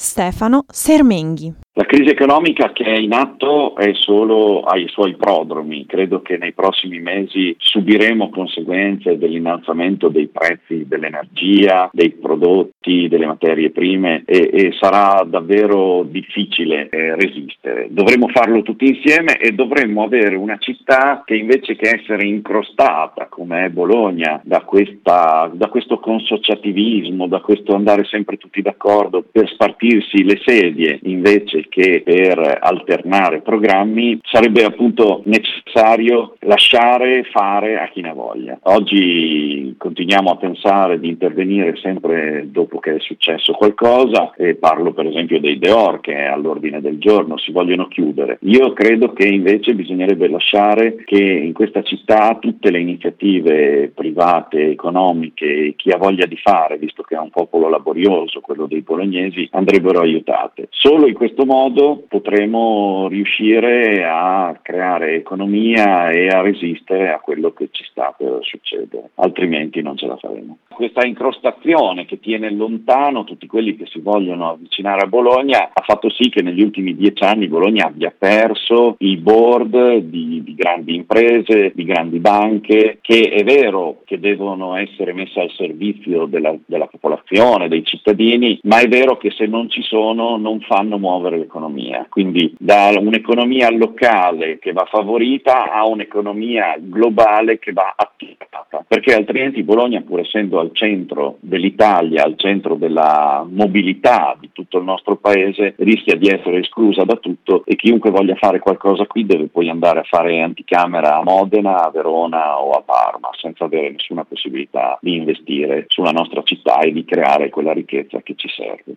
Stefano Sermenghi. La crisi economica che è in atto è solo ai suoi prodromi, credo che nei prossimi mesi subiremo conseguenze dell'innalzamento dei prezzi dell'energia, dei prodotti, delle materie prime e, e sarà davvero difficile eh, resistere. Dovremmo farlo tutti insieme e dovremmo avere una città che invece che essere incrostata come è Bologna da, questa, da questo consociativismo, da questo andare sempre tutti d'accordo per spartirsi le sedie invece che per alternare programmi sarebbe appunto necessario lasciare fare a chi ne voglia. Oggi continuiamo a pensare di intervenire sempre dopo che è successo qualcosa e parlo per esempio dei Deor che è all'ordine del giorno, si vogliono chiudere. Io credo che invece bisognerebbe lasciare che in questa città tutte le iniziative private, economiche, chi ha voglia di fare, visto che è un popolo laborioso, quello dei bolognesi, andrebbero aiutate. Solo in questo modo potremo riuscire a creare economia e a resistere a quello che ci sta per succedere, altrimenti non ce la faremo. Questa incrostazione che tiene lontano tutti quelli che si vogliono avvicinare a Bologna ha fatto sì che negli ultimi dieci anni Bologna abbia perso i board di, di grandi imprese, di grandi banche, che è vero che devono essere messe al servizio della, della popolazione, dei cittadini, ma è vero che se non ci sono non fanno muovere l'economia. Quindi da un'economia locale che va favorita a un'economia globale che va attivata, perché altrimenti Bologna, pur essendo al centro dell'Italia, al centro della mobilità di tutto il nostro paese, rischia di essere esclusa da tutto e chiunque voglia fare qualcosa qui deve poi andare a fare anticamera a Modena, a Verona o a Parma, senza avere nessuna possibilità di investire sulla nostra città e di creare quella ricchezza che ci serve.